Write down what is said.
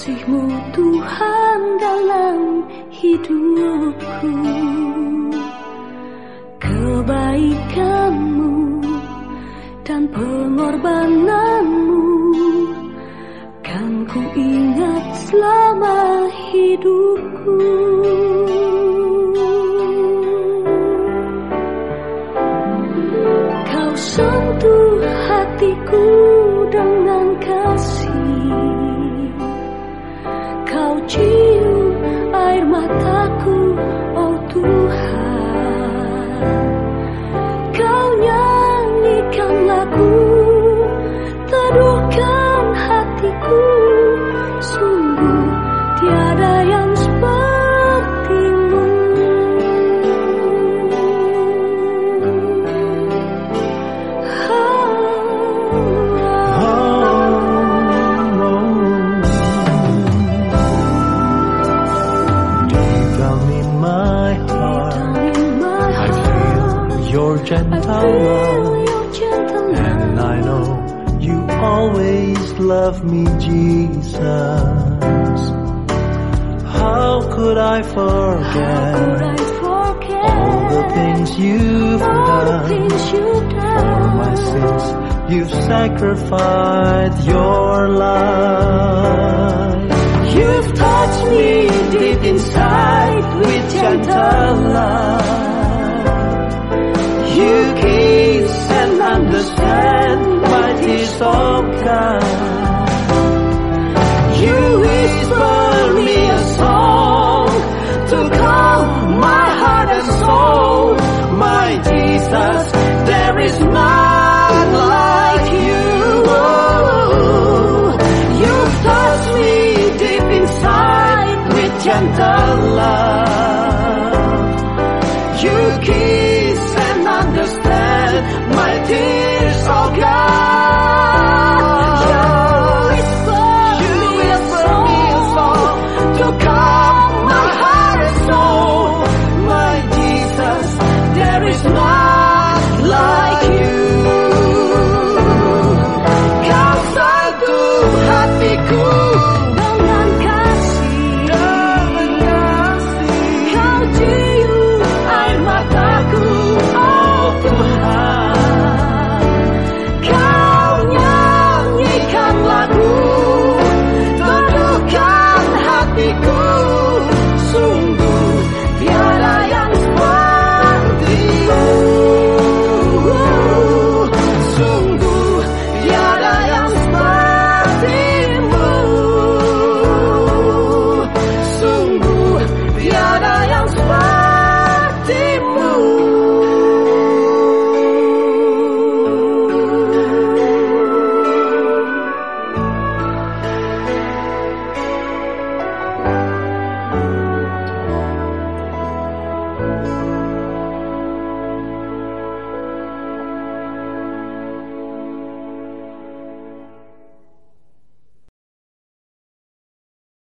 Kasihmu Tuhan dalam hidupku. Kebaikanmu dan pengorbananmu Kan ku ingat selama hidupku. Kau sentuh hatiku dengan Cium feel your gentle love, and I know you always love me, Jesus. How could I forget all the things you've done? For my sins, you've sacrificed your life. You've touched me deep inside with gentle love. Jesus, there is none like you. You touch me deep inside with gentle love. You